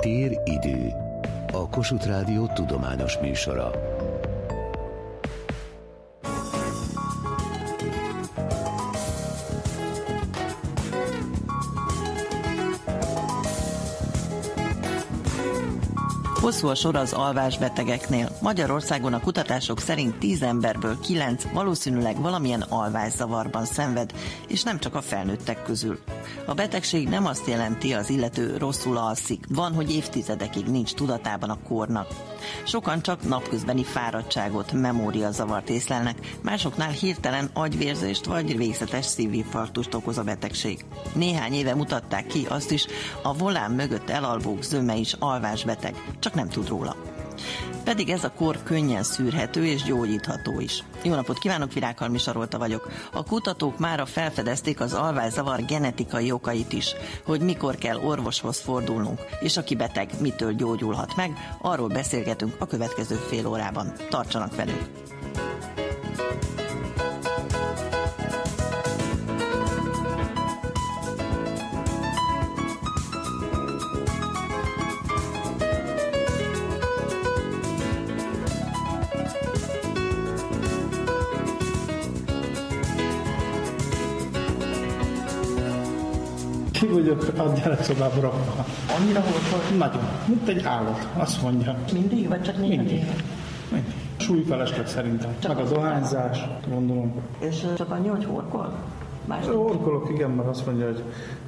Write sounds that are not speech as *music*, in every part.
Tér-idő. A Kossuth Rádió tudományos műsora. Hosszú a sor az alvásbetegeknél. Magyarországon a kutatások szerint 10 emberből 9 valószínűleg valamilyen alvászavarban szenved, és nem csak a felnőttek közül. A betegség nem azt jelenti, az illető rosszul alszik. Van, hogy évtizedekig nincs tudatában a kornak. Sokan csak napközbeni fáradtságot, memóriazavart észlelnek, másoknál hirtelen agyvérzést vagy végzetes szívinfarktust okoz a betegség. Néhány éve mutatták ki azt is, a volán mögött elalvók zöme is alvásbeteg, csak nem tud róla. Pedig ez a kor könnyen szűrhető és gyógyítható is. Jó napot kívánok, Virághalmi Sarolta vagyok. A kutatók mára felfedezték az alvászavar genetikai okait is, hogy mikor kell orvoshoz fordulnunk, és aki beteg, mitől gyógyulhat meg, arról beszélgetünk a következő fél órában. Tartsanak velünk! Vagyok a gyerekszobába rakva. Annyira volt volt? Nagyon. Mint egy állat, azt mondja. Mindig, vagy csak néha Mindig. néha? Mindig. Súlyfelesleg szerintem. Meg a dohányzás, gondolom. És csak annyi, hogy horkol? Más Orkolok, igen, mert azt mondja, hogy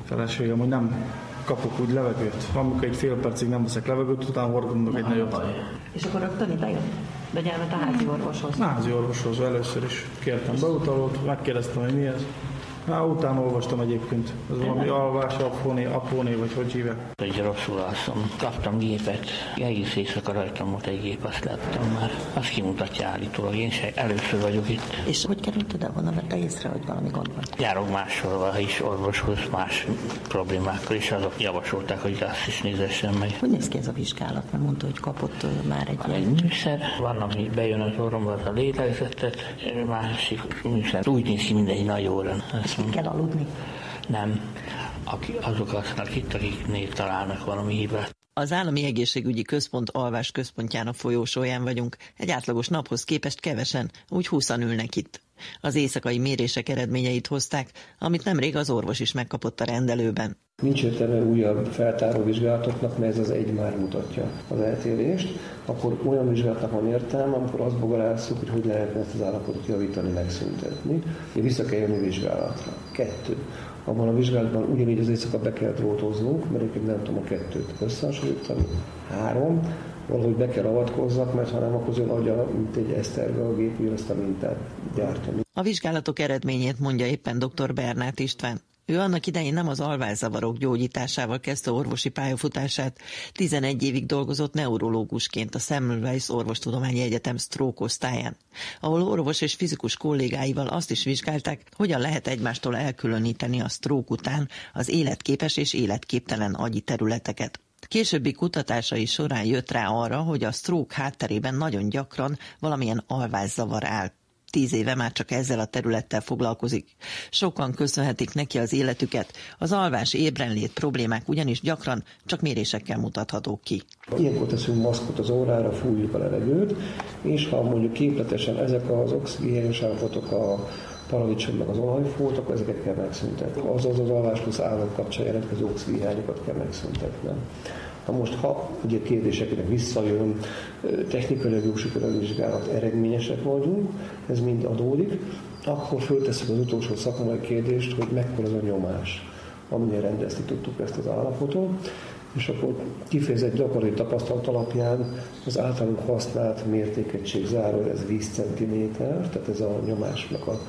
feleségem, hogy nem kapok úgy levegőt. Amikor egy fél percig nem veszek levegőt, utána horgondok egy nagyot. És akkor rögtön ide jön? De gyermet a házi orvoshoz. Házi orvoshoz először is kértem beutalót, megkérdeztem, hogy mi ez. Hát utána olvastam egyébként, ez valami alvás, apóné, apóné, vagy hogy hívják. hogy rosszul alszom. Kaptam gépet, egész éjszaka rajtam volt egy gép, azt láttam már. Azt kimutatja állítólag, én se először vagyok itt. És hogy került ide volna, vette észre, hogy valami gond van? Járok máshol is orvoshoz más problémákkal, és azok javasolták, hogy azt is nézessen meg. Hogy néz ki ez a vizsgálat? Mert mondta, hogy kapott már egy Van ilyen... egy műszer, van, ami bejön az orromba, az a lélegzetet, másik műszer úgy néz ki, mint egy nagy óra. Azt Ki kell aludni? nem. Aki, azok aztán itt, akiknél találnak valami hibát. Az Állami Egészségügyi Központ alvás központjának folyósóján vagyunk. Egy átlagos naphoz képest kevesen, úgy húszan ülnek itt. Az éjszakai mérések eredményeit hozták, amit nemrég az orvos is megkapott a rendelőben. Nincs értelme újabb feltáró vizsgálatoknak, mert ez az egy már mutatja az eltérést. Akkor olyan vizsgálatnak van értelme, amikor azt bogarázzuk, hogy hogy lehetne ezt az állapotot javítani, megszüntetni. Vissza kell jönni vizsgálatra. Kettő. Abban a vizsgálatban ugyanígy az éjszaka be kell drótoznunk, mert egyébként nem tudom a kettőt összehasonlítani. Három. Valahogy be kell avatkozzak, mert ha nem, akkor az ön agya, mint egy eszterga a gép, azt a mintát gyártani. A vizsgálatok eredményét mondja éppen dr. Bernát István. Ő annak idején nem az alvászavarok gyógyításával kezdte orvosi pályafutását, 11 évig dolgozott neurológusként a Semmelweis Orvostudományi Egyetem stroke osztályán, ahol orvos és fizikus kollégáival azt is vizsgálták, hogyan lehet egymástól elkülöníteni a stroke után az életképes és életképtelen agyi területeket. Későbbi kutatásai során jött rá arra, hogy a stroke hátterében nagyon gyakran valamilyen alvászavar áll. Tíz éve már csak ezzel a területtel foglalkozik. Sokan köszönhetik neki az életüket. Az alvás ébrenlét problémák ugyanis gyakran csak mérésekkel mutathatók ki. Ilyenkor teszünk maszkot az órára, fújjuk a levegőt, és ha mondjuk képletesen ezek az oxigénius állapotok a paradicsom meg az olajfót, akkor ezeket kell megszüntetni. Azaz az alvás plusz állam kapcsán jelentkező oxigénhiányokat kell megszüntetni. Na most, ha ugye a kérdéseknek visszajön, technikai vizsgálat eredményesek vagyunk, ez mind adódik, akkor föltesszük az utolsó szakmai kérdést, hogy mekkora az a nyomás, amilyen rendezni tudtuk ezt az állapotot, és akkor kifejezett gyakori tapasztalat alapján az általunk használt mértékegység záró, ez 10 cm, tehát ez a nyomásnak a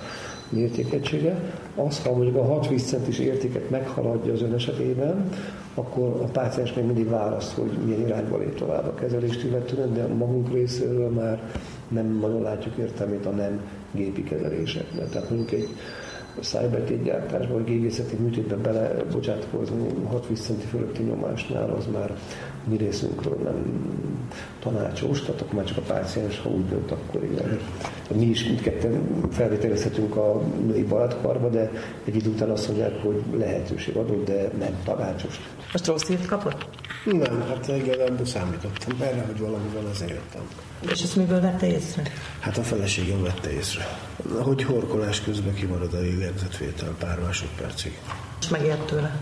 mértékegysége. Az, ha mondjuk a 6 víz centis értéket meghaladja az ön esetében, akkor a páciens még mindig választ, hogy milyen irányba lép tovább a kezelést illetően, de a magunk részéről már nem nagyon látjuk értelmét a nem gépi kezeléseknek. Tehát mondjuk egy szájbetétgyártásban vagy gégészeti műtétben belebocsátkozni 6 víz centi fölötti nyomásnál, az már mi részünkről nem tanácsos, tehát akkor már csak a páciens, ha úgy dönt, akkor igen. Mi is mindketten felvételezhetünk a női baletkarba, de egy idő után azt mondják, hogy lehetőség adott, de nem tanácsos. Most rossz írt kapott? Nem, hát igazából számítottam erre, hogy valami van, azért jöttem. És ezt miből vette észre? Hát a feleségem vette észre, hogy horkolás közben kimarad a lélegzetvétel pár másodpercig. És megért tőle.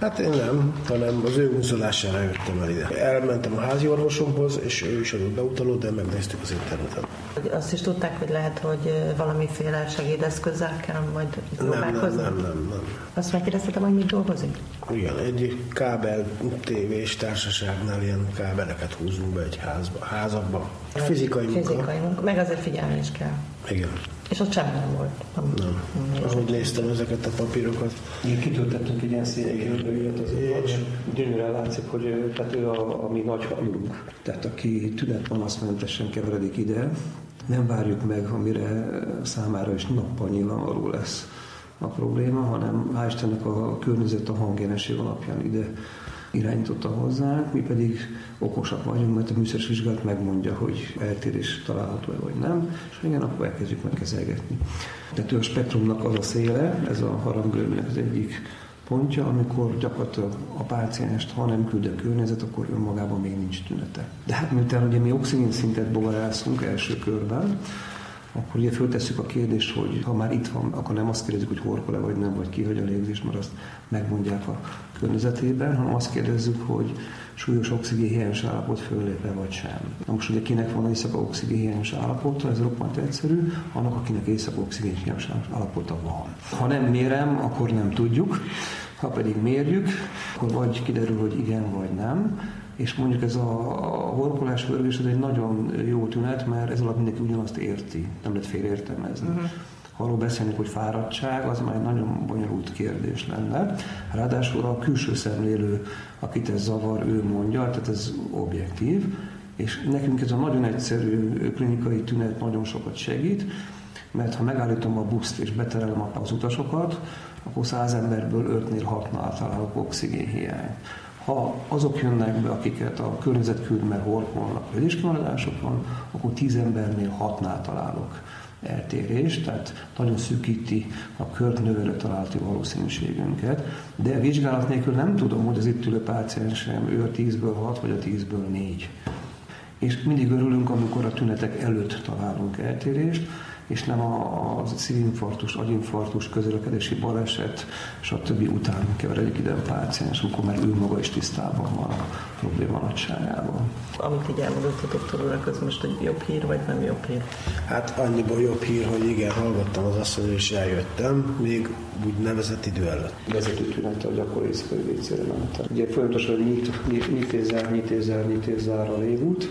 Hát én nem, hanem az ő unzolására jöttem el ide. Elmentem a házi orvosomhoz, és ő is adott beutalót, de megnéztük az interneten. Azt is tudták, hogy lehet, hogy valamiféle segédeszközzel kell majd Nem, nem, nem, nem, nem. Azt megkérdeztetem, hogy mit dolgozik? Igen, egy kábel tévés társaságnál ilyen kábeleket húzunk be egy házba, házakba. Fizikai munka. Fizikai munka, meg azért figyelni is kell. Igen, És ott semmi nem volt. Nem. nem. Ahogy néztem ezeket a papírokat, Mi kitöltettünk egy ilyen szényegérdőjét az és gyönyörűen látszik, hogy ő- tehát ő a, a mi nagy hajunk. Tehát aki tünetpanaszmentesen keveredik ide, nem várjuk meg, amire számára is nappal nyilvánvaló lesz a probléma, hanem hál' Istennek a környezet a hangjelenség alapján ide irányította hozzánk, mi pedig okosak vagyunk, mert a műszeres vizsgálat megmondja, hogy eltérés található-e vagy nem, és ha igen, akkor elkezdjük megkezelgetni. Tehát a spektrumnak az a széle, ez a harangörmnek az egyik pontja, amikor gyakorlatilag a pácienst, ha nem küld a környezet, akkor önmagában még nincs tünete. De hát miután ugye mi oxigén szintet bogarászunk első körben, akkor ugye föltesszük a kérdést, hogy ha már itt van, akkor nem azt kérdezzük, hogy horkol-e vagy nem, vagy kihagy a légzést, mert azt megmondják a környezetében, hanem azt kérdezzük, hogy súlyos oxigénhiányos állapot föllép-e vagy sem. Na most ugye kinek van éjszaka oxigénhiányos állapota, ez roppant egyszerű, annak, akinek éjszaka oxigénhiányos állapota van. Ha nem mérem, akkor nem tudjuk, ha pedig mérjük, akkor vagy kiderül, hogy igen vagy nem, és mondjuk ez a horkolás, vörgés, ez egy nagyon jó tünet, mert ez alatt mindenki ugyanazt érti, nem lehet félreértelmezni. Uh-huh. Ha arról beszélünk, hogy fáradtság, az már egy nagyon bonyolult kérdés lenne. Ráadásul a külső szemlélő, akit ez zavar, ő mondja, tehát ez objektív, és nekünk ez a nagyon egyszerű klinikai tünet nagyon sokat segít, mert ha megállítom a buszt és beterelem az utasokat, akkor száz emberből ötnél hatnál találok oxigénhiányt. Ha azok jönnek be, akiket a környezet küld, mert horkolnak, vegyéskimaradások van, akkor tíz embernél hatnál találok eltérést, tehát nagyon szűkíti a kört növelő találati valószínűségünket, de vizsgálat nélkül nem tudom, hogy az itt ülő páciensem ő a 10-ből 6 vagy a 10-ből 4. És mindig örülünk, amikor a tünetek előtt találunk eltérést, és nem a, a szívinfarktus, agyinfarktus, közlekedési baleset, stb. után keveredik ide a páciens, amikor már ő maga is tisztában van a probléma nagyságával. Amit így elmondottatok tőle, az most egy jobb hír, vagy nem jobb hír? hát annyiból jobb hír, hogy igen, hallgattam az asszony, és eljöttem, még úgy nevezett idő előtt. vezető tünete a gyakori éjszakai vécére menetel. Ugye folyamatosan nyit, nyit, nyitézár, nyitézár, nyitézár a légút,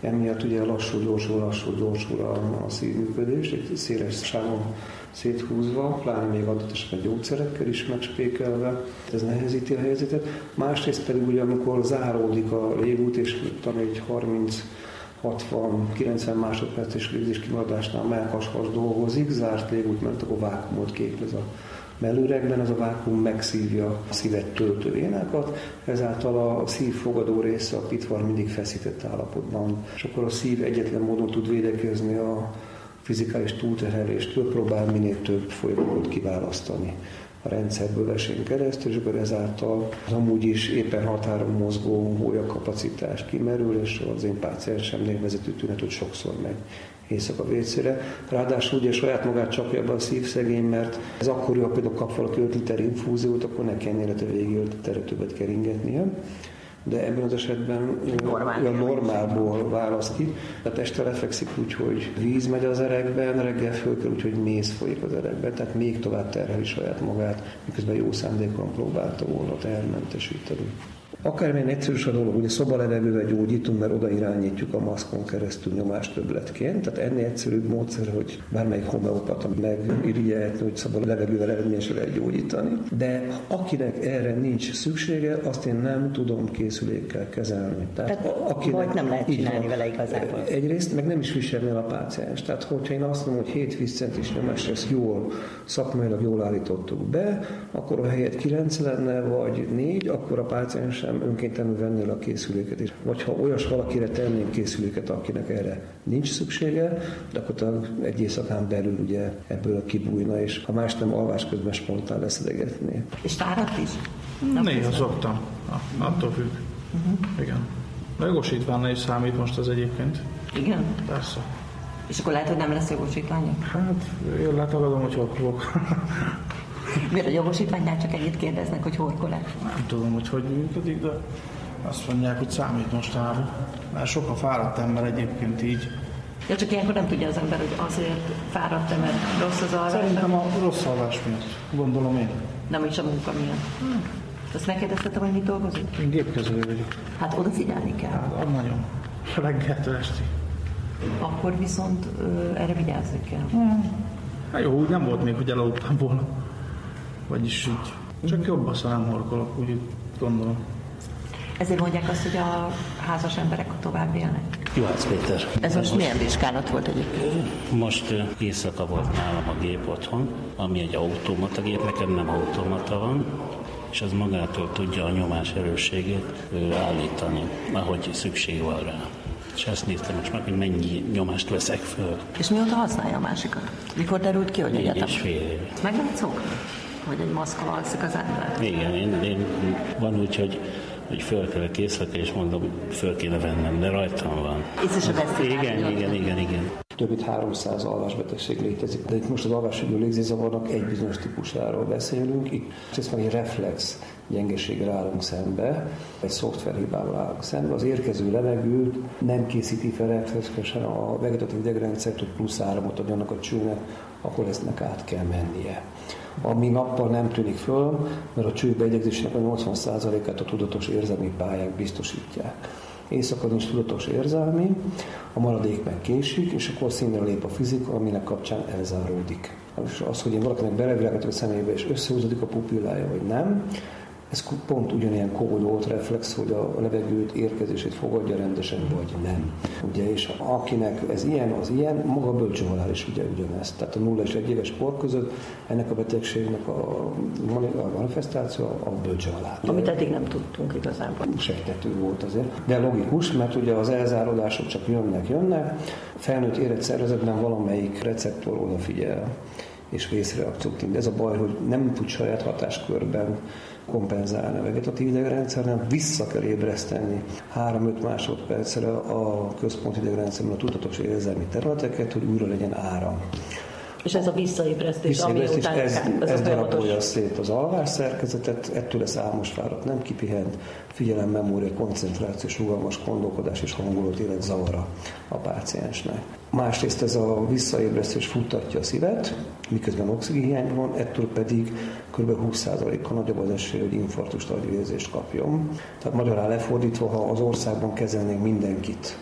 emiatt ugye lassú, gyorsul, lassú, gyorsul a, a szívműködés, egy széles sávon széthúzva, pláne még adott esetben gyógyszerekkel is megspékelve, ez nehezíti a helyzetet. Másrészt pedig ugye, amikor záródik a légút, és talán egy 30 60-90 másodperces légzés kimaradásnál melkashas dolgozik, zárt légút, mert akkor vákumot képez a mellüregben, ez a vákum megszívja a szívet töltő vénákat, ezáltal a szív fogadó része, a pitvar mindig feszített állapotban, és akkor a szív egyetlen módon tud védekezni a fizikális túlterheléstől, próbál minél több folyamatot kiválasztani a rendszerből esén keresztül, és akkor ezáltal az amúgy is éppen határon mozgó hólyagkapacitás kimerül, és az én páciensemnél vezető tünet, hogy sokszor megy éjszaka vécére. Ráadásul ugye saját magát csapja be a szívszegény, mert ez akkor ha például kap valaki 5 liter infúziót, akkor ne élete végig 5 literre többet kell ingetnie de ebben az esetben Normál. olyan normálból választ ki. Tehát este lefekszik úgy, hogy víz megy az erekben, reggel fölkel úgy, hogy méz folyik az erekben, tehát még tovább terheli saját magát, miközben jó szándékon próbálta volna tehermentesíteni. Akármilyen egyszerű a dolog, ugye szobalevegővel gyógyítunk, mert oda irányítjuk a maszkon keresztül nyomás többletként. Tehát ennél egyszerűbb módszer, hogy bármelyik homeopata megirigyelhetni, hogy szobalevegővel eredményesen lehet gyógyítani. De akinek erre nincs szüksége, azt én nem tudom készülékkel kezelni. Tehát vagy nem lehet csinálni van. vele igazából. Egyrészt meg nem is viselni el a páciens. Tehát, hogyha én azt mondom, hogy 7 vízcentis nyomás, ezt jól, szakmailag jól állítottuk be, akkor a helyet 9 lenne, vagy 4, akkor a páciensem hanem önkéntelenül vennél a készüléket is. Vagy ha olyas valakire tennénk készüléket, akinek erre nincs szüksége, de akkor egy éjszakán belül ugye ebből kibújna, és ha más nem alvás közben spontán leszedegetné. És fáradt is? Néha szoktam. Attól függ. Uh-huh. Igen. A jogosítványra is számít most az egyébként. Igen? Persze. És akkor lehet, hogy nem lesz jogosítványa? Hát, én letagadom, hogy horkolok. *laughs* Miért a jogosítványnál csak ennyit kérdeznek, hogy horkol-e? Nem tudom, hogy hogy működik, de azt mondják, hogy számít mostanában. Mert sok a fáradt ember egyébként így. Ja, csak ilyenkor nem tudja az ember, hogy azért fáradt mert rossz az alvás. Szerintem a rossz alvás miatt, gondolom én. Nem is a munka miatt. Hm. Azt megkérdeztetem, hogy mit dolgozik? Én gépkező vagyok. Hát odafigyelni kell. Hát, nagyon. Reggeltől esti. Akkor viszont ö, erre vigyázni kell. Hmm. Hát jó, úgy nem volt még, hogy elaludtam volna. Vagyis így. Csak jobb nem horkolok, úgy gondolom. Ezért mondják azt, hogy a házas emberek tovább élnek. Juhász Péter. Ez most milyen vizsgálat volt egyébként? Most éjszaka volt nálam a gép otthon, ami egy automata gép, nekem nem automata van, és az magától tudja a nyomás erősségét állítani, ahogy szükség van rá. És ezt néztem most meg, hogy mennyi nyomást veszek föl. És mióta használja a másikat? Mikor derült ki, hogy Négy egyetem? és fél év. Meg lehet szokni, hogy egy maszkal alszik az ember? Igen, én, én van úgy, hogy hogy föl kell készülni, és mondom, föl kéne vennem, de rajtam van. Észre se veszik Igen, át, igen, igen, igen. Több mint 300 alvásbetegség létezik, de itt most az alvásügyő légzészavarnak egy bizonyos típusáról beszélünk. Itt ezt meg egy reflex gyengeséggel állunk szembe, egy szoftverhibával állunk szembe. Az érkező levegőt nem készíti fel reflexesen a vegetatív idegrendszert, hogy plusz áramot adjanak a csőnek, akkor eznek át kell mennie ami nappal nem tűnik föl, mert a cső beegyegzésének a 80%-át a tudatos érzelmi pályák biztosítják. Éjszaka nincs tudatos érzelmi, a maradék meg késik, és akkor színre lép a fizika, aminek kapcsán elzáródik. És az, hogy én valakinek belevilágítok a szemébe, és összehúzódik a pupillája, vagy nem, ez pont ugyanilyen kódolt reflex, hogy a levegőt érkezését fogadja rendesen, vagy nem. Ugye, és akinek ez ilyen, az ilyen, maga a bölcsőhalál is ugye ugyanezt. Tehát a 0 és 1 éves kor között ennek a betegségnek a, a manifestáció a bölcsőhalál. Amit eddig nem tudtunk igazából. Sejtető volt azért. De logikus, mert ugye az elzárodások csak jönnek, jönnek. Felnőtt érett szervezetben valamelyik receptor odafigyel és vészreakciót ez a baj, hogy nem tud saját hatáskörben kompenzálni a vegetatív idegrendszer, hanem vissza kell ébreszteni 3-5 másodpercre a központi idegrendszerben a tudatos érzelmi területeket, hogy újra legyen áram. És ez a visszaébresztés, ami után ez, ez, ez darabolja szét az alvás szerkezetet, ettől lesz álmos fáradt, nem kipihent, figyelem, memória, koncentrációs, rugalmas gondolkodás és hangulat élet zavara a páciensnek. Másrészt ez a visszaébresztés futtatja a szívet, miközben oxigénhiány van, ettől pedig kb. 20%-kal nagyobb az esély, hogy infarktust agyvérzést kapjon. Tehát magyarán lefordítva, ha az országban kezelnénk mindenkit,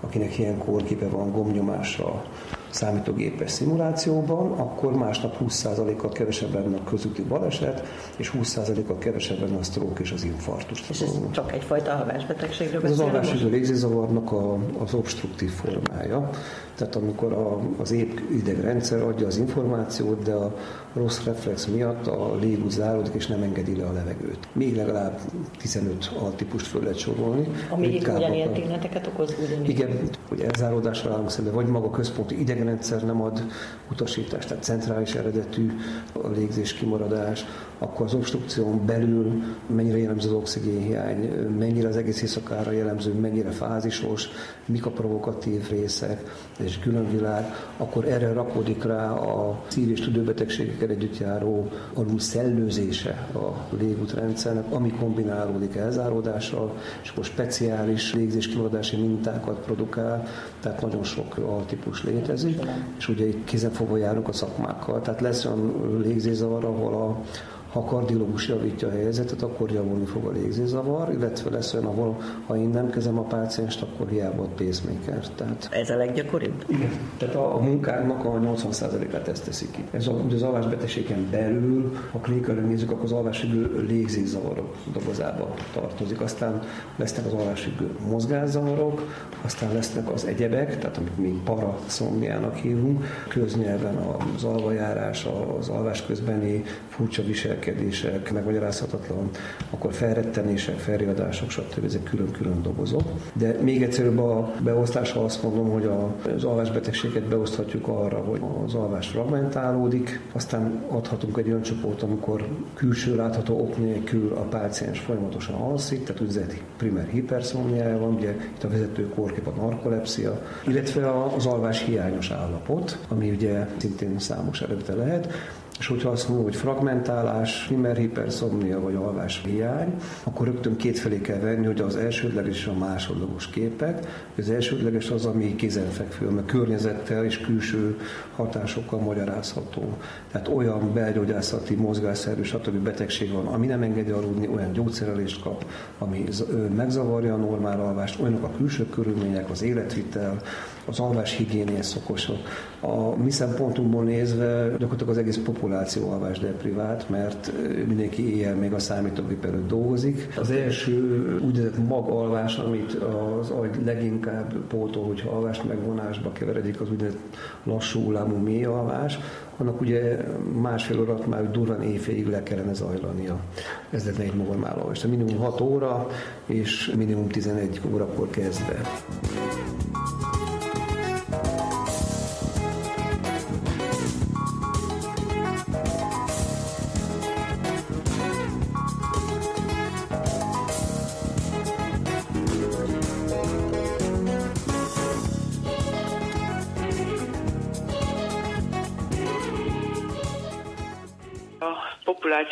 akinek ilyen kórképe van, gomnyomása, számítógépes szimulációban, akkor másnap 20%-kal kevesebb lenne a közúti baleset, és 20%-kal kevesebb lenne a stroke és az infartus. És ez csak egyfajta alvásbetegségről Ez az beszélünk? alvásüző légzészavarnak a, az obstruktív formája. Tehát amikor a, az épp idegrendszer adja az információt, de a rossz reflex miatt a légút záródik és nem engedi le a levegőt. Még legalább 15 altípust föl lehet sorolni. Ami ugyanilyen tüneteket okoz, ugyanígy. Igen, hogy elzáródásra állunk szembe, vagy maga központi idegenrendszer nem ad utasítást, tehát centrális eredetű a légzés kimaradás, akkor az obstrukción belül mennyire jellemző az oxigénhiány, mennyire az egész éjszakára jellemző, mennyire fázisos, mik a provokatív részek, és különvilág, akkor erre rakódik rá a szív- és tüdőbetegségekkel együtt járó alul szellőzése a légútrendszernek, ami kombinálódik elzáródással, és akkor speciális légzés kimaradási mintákat produkál, tehát nagyon sok altípus létezik, és ugye itt kézenfogva járunk a szakmákkal, tehát lesz olyan légzészavar, ahol a ha a kardiológus javítja a helyzetet, akkor javulni fog a légzészavar, illetve lesz olyan, ahol ha én nem kezem a pácienst, akkor hiába a pacemaker. Tehát Ez a leggyakoribb? igen. Tehát a, a munkának a 80%-át ezt teszi ki. Ez a, ugye az alvásbetegségen belül, ha klinikailag nézzük, akkor az alvásfüggő légzészavarok dobozába tartozik. Aztán lesznek az alvásfüggő mozgászavarok, aztán lesznek az egyebek, tehát amit mi paraszomniának hívunk, köznyelven az alvajárás, az alvás közbeni furcsa viselkedések, megmagyarázhatatlan, akkor felrettenések, felriadások, stb. ezek külön-külön dobozok. De még egyszerűbb a beosztása azt mondom, hogy az alvásbetegséget beoszthatjuk arra, hogy az alvás fragmentálódik, aztán adhatunk egy olyan csoport, amikor külső látható ok nélkül a páciens folyamatosan alszik, tehát úgynevezett primer hiperszomniája van, ugye itt a vezető kórkép a narkolepsia, illetve az alvás hiányos állapot, ami ugye szintén számos eredete lehet, és hogyha azt mondom, hogy fragmentálás, hiperszomnia vagy alvás hiány, akkor rögtön kétfelé kell venni, hogy az elsődleges és a másodlagos képek. Az elsődleges az, ami kézenfekvő, mert környezettel és külső hatásokkal magyarázható. Tehát olyan belgyógyászati, mozgásszerű, stb. betegség van, ami nem engedi aludni, olyan gyógyszerelést kap, ami megzavarja a normál alvást, olyanok a külső körülmények, az életvitel, az alvás higiénia szokosok. A mi szempontunkból nézve gyakorlatilag az egész populáció alvás deprivált, mert mindenki éjjel még a számítógép előtt dolgozik. Az első úgynevezett magalvás, amit az agy leginkább pótol, hogyha alvás megvonásba keveredik, az úgynevezett lassú hullámú mély alvás, annak ugye másfél órát már durván éjfélig le kellene zajlania. Ez lenne egy normál alvás. Minimum 6 óra, és minimum 11 órakor kezdve.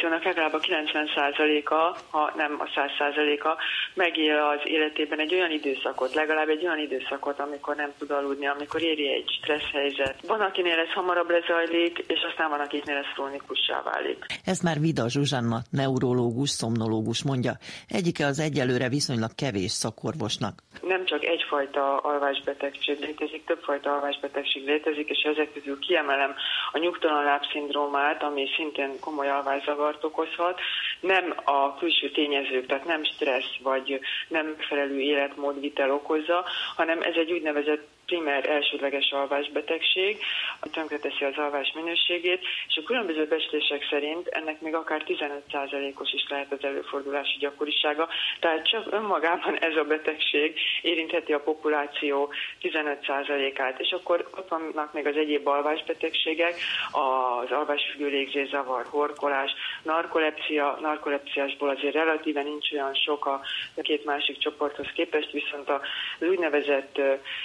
Populációnak legalább a 90%-a, ha nem a 100%-a megél az életében egy olyan időszakot, legalább egy olyan időszakot, amikor nem tud aludni, amikor éri egy stressz helyzet. Van, akinél ez hamarabb lezajlik, és aztán van, akiknél ez krónikussá válik. Ez már Vida Zsuzsanna, neurológus, szomnológus mondja. Egyike az egyelőre viszonylag kevés szakorvosnak. Nem csak egyfajta alvásbetegség létezik, többfajta alvásbetegség létezik, és ezek közül kiemelem a nyugtalan lábszindrómát, ami szintén komoly alvászavart okozhat. Nem a külső tényezők, tehát nem stressz vagy nem megfelelő életmódvitel okozza, hanem ez egy úgynevezett primer elsődleges alvásbetegség, tönkreteszi az alvás minőségét, és a különböző becslések szerint ennek még akár 15%-os is lehet az előfordulási gyakorisága, tehát csak önmagában ez a betegség érintheti a populáció 15%-át, és akkor ott vannak még az egyéb alvásbetegségek, az alvásfüggő légzészavar, horkolás, narkolepsia, narkolepsiásból azért relatíven nincs olyan sok a két másik csoporthoz képest, viszont az úgynevezett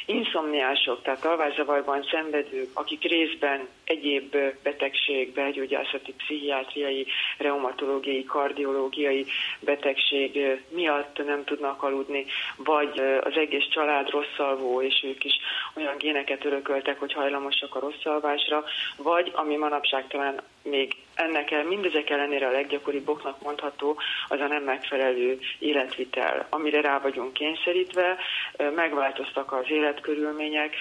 inszom insomniások, tehát alvászavarban szenvedők, akik részben egyéb betegség, belgyógyászati, pszichiátriai, reumatológiai, kardiológiai betegség miatt nem tudnak aludni, vagy az egész család rosszalvó, és ők is olyan géneket örököltek, hogy hajlamosak a rossz alvásra, vagy ami manapság talán még ennek el, mindezek ellenére a leggyakoribb oknak mondható az a nem megfelelő életvitel, amire rá vagyunk kényszerítve, megváltoztak az életkörülmények,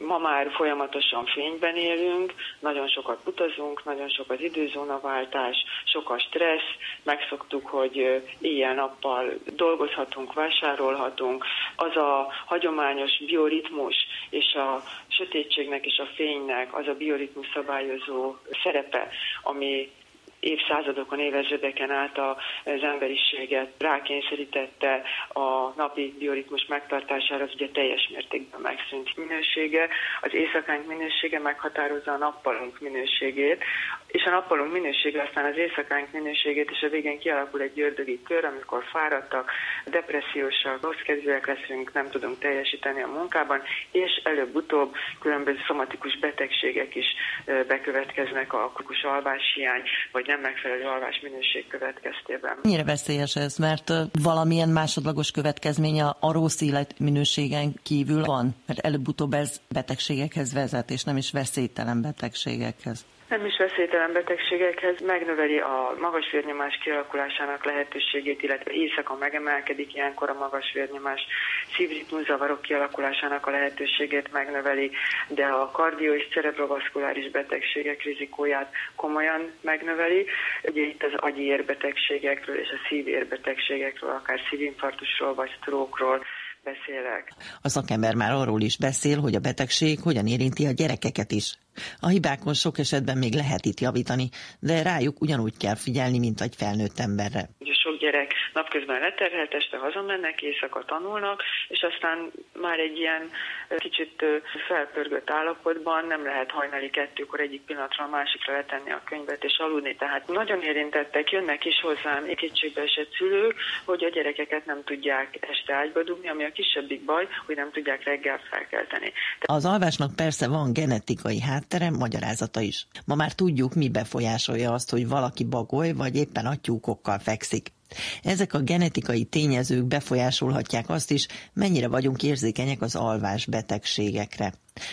Ma már folyamatosan fényben élünk, nagyon sokat utazunk, nagyon sok az időzónaváltás, sok a stressz, megszoktuk, hogy éjjel-nappal dolgozhatunk, vásárolhatunk. Az a hagyományos bioritmus és a sötétségnek és a fénynek az a bioritmus szabályozó szerepe, ami évszázadokon, évezredeken át az emberiséget rákényszerítette a napi bioritmus megtartására, az ugye teljes mértékben megszűnt minősége. Az éjszakánk minősége meghatározza a nappalunk minőségét, és a nappalunk minősége aztán az éjszakánk minőségét, és a végén kialakul egy ördögi kör, amikor fáradtak, depressziósak, rossz kedvűek leszünk, nem tudunk teljesíteni a munkában, és előbb-utóbb különböző szomatikus betegségek is bekövetkeznek, a kukus alváshiány, vagy nem megfelelő alvás minőség következtében. Mennyire veszélyes ez, mert valamilyen másodlagos következménye a rossz életminőségen kívül van, mert előbb-utóbb ez betegségekhez vezet, és nem is veszélytelen betegségekhez nem is veszélytelen betegségekhez, megnöveli a magas vérnyomás kialakulásának lehetőségét, illetve éjszaka megemelkedik ilyenkor a magas vérnyomás, szívritmuszavarok kialakulásának a lehetőségét megnöveli, de a kardio és cerebrovaszkuláris betegségek rizikóját komolyan megnöveli. Ugye itt az agyi érbetegségekről és a szívérbetegségekről, akár szívinfarktusról vagy sztrókról beszélek. A szakember már arról is beszél, hogy a betegség hogyan érinti a gyerekeket is. A hibákon sok esetben még lehet itt javítani, de rájuk ugyanúgy kell figyelni, mint egy felnőtt emberre. Sok gyerek napközben leterhelt, este hazamennek, éjszaka tanulnak, és aztán már egy ilyen kicsit felpörgött állapotban nem lehet hajnali kettőkor egyik pillanatra a másikra letenni a könyvet és aludni. Tehát nagyon érintettek, jönnek is hozzám kétségbe esett szülők, hogy a gyerekeket nem tudják este ágyba dugni, ami a kisebbik baj, hogy nem tudják reggel felkelteni. Az alvásnak persze van genetikai háttere, magyarázata is. Ma már tudjuk, mi befolyásolja azt, hogy valaki bagoly vagy éppen atyúkokkal fekszik. Ezek a genetikai tényezők befolyásolhatják azt is, mennyire vagyunk érzékenyek az alvás betegségekre.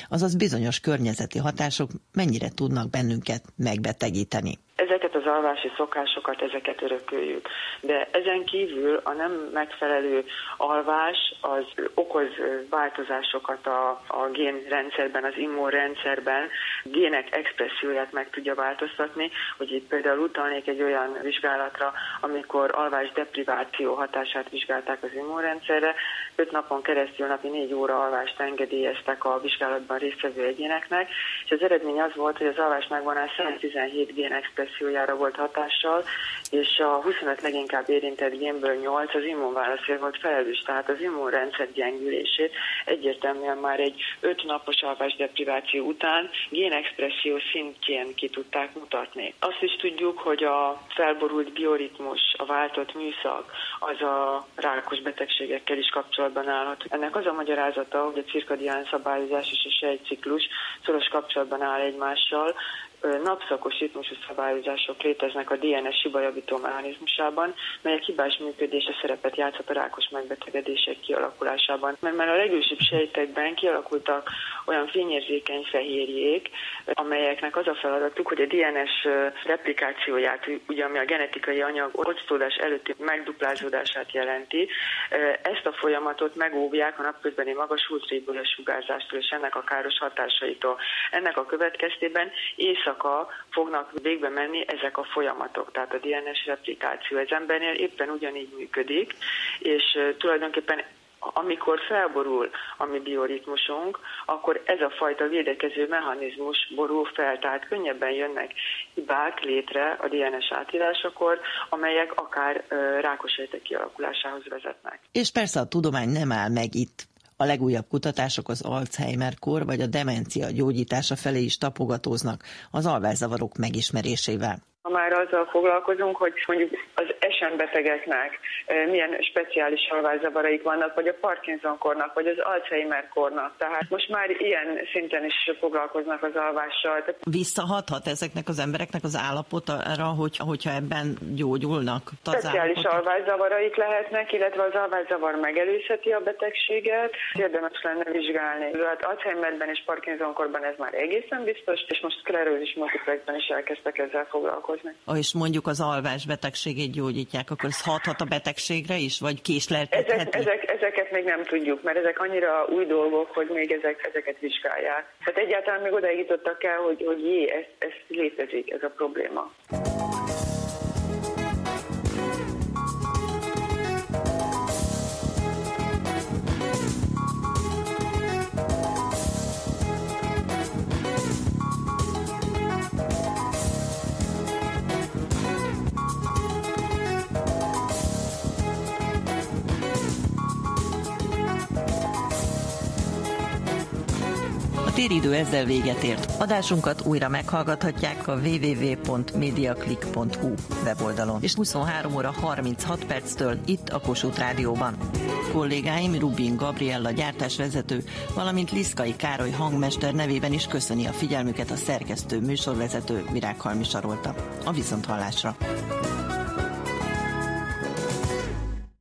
Azaz bizonyos környezeti hatások mennyire tudnak bennünket megbetegíteni. Ezeket az alvási szokásokat, ezeket örököljük. De ezen kívül a nem megfelelő alvás az okoz változásokat a, a génrendszerben, az immunrendszerben, gének expresszióját meg tudja változtatni, hogy itt például utalnék egy olyan vizsgálatra, amikor alvás depriváció hatását vizsgálták az immunrendszerre, öt napon keresztül napi négy óra alvást engedélyeztek a vizsgálatban résztvevő egyéneknek, és az eredmény az volt, hogy az alvás megvonás 117 gén expressziójára volt hatással, és a 25 leginkább érintett génből 8 az immunválaszért volt felelős, tehát az immunrendszer gyengülését egyértelműen már egy 5 napos alvás depriváció után génexpresszió szintjén ki tudták mutatni. Azt is tudjuk, hogy a felborult bioritmus, a váltott műszak, az a rákos betegségekkel is kapcsolatban állhat. Ennek az a magyarázata, hogy a cirkadián szabályozás és a sejtciklus szoros kapcsolatban áll egymással, napszakos ritmusú szabályozások léteznek a DNS hibajavító mechanizmusában, melyek hibás működése szerepet játszhat a rákos megbetegedések kialakulásában. Mert már a legősibb sejtekben kialakultak olyan fényérzékeny fehérjék, amelyeknek az a feladatuk, hogy a DNS replikációját, ugye ami a genetikai anyag osztódás előtti megduplázódását jelenti, ezt a folyamatot megóvják a napközbeni magas ultraébulés sugárzástól és ennek a káros hatásaitól. Ennek a következtében észak éjszaka fognak végbe menni ezek a folyamatok, tehát a DNS replikáció. Ez embernél éppen ugyanígy működik, és tulajdonképpen amikor felborul a mi bioritmusunk, akkor ez a fajta védekező mechanizmus borul fel, tehát könnyebben jönnek hibák létre a DNS átírásakor, amelyek akár rákos kialakulásához vezetnek. És persze a tudomány nem áll meg itt. A legújabb kutatások az Alzheimer-kor vagy a demencia gyógyítása felé is tapogatóznak az alvászavarok megismerésével. Ha már azzal foglalkozunk, hogy mondjuk az betegeknek milyen speciális alvászavaraik vannak, vagy a Parkinson-kornak, vagy az Alzheimer-kornak. Tehát most már ilyen szinten is foglalkoznak az alvással. Visszahathat ezeknek az embereknek az arra, hogy, hogyha ebben gyógyulnak? Speciális alvászavaraik lehetnek, illetve az alvászavar megelőzheti a betegséget. Érdemes lenne vizsgálni. Hát Alzheimerben és Parkinson-korban ez már egészen biztos, és most szklerózis multiplexben is elkezdtek ezzel foglalkozni foglalkozni. Ah, és mondjuk az alvás betegségét gyógyítják, akkor ez hathat a betegségre is, vagy késleltetheti? Ezek, ezek, ezeket még nem tudjuk, mert ezek annyira új dolgok, hogy még ezek, ezeket vizsgálják. Tehát egyáltalán még odaig jutottak el, hogy, hogy jé, ez, ez létezik, ez a probléma. Téridő ezzel véget ért. Adásunkat újra meghallgathatják a www.mediaclick.hu weboldalon, és 23 óra 36 perctől itt a Kossuth Rádióban. Kollégáim Rubin Gabriella gyártásvezető, valamint Liszkai Károly hangmester nevében is köszöni a figyelmüket a szerkesztő műsorvezető Virág Halmi Sarolta. A viszonthallásra!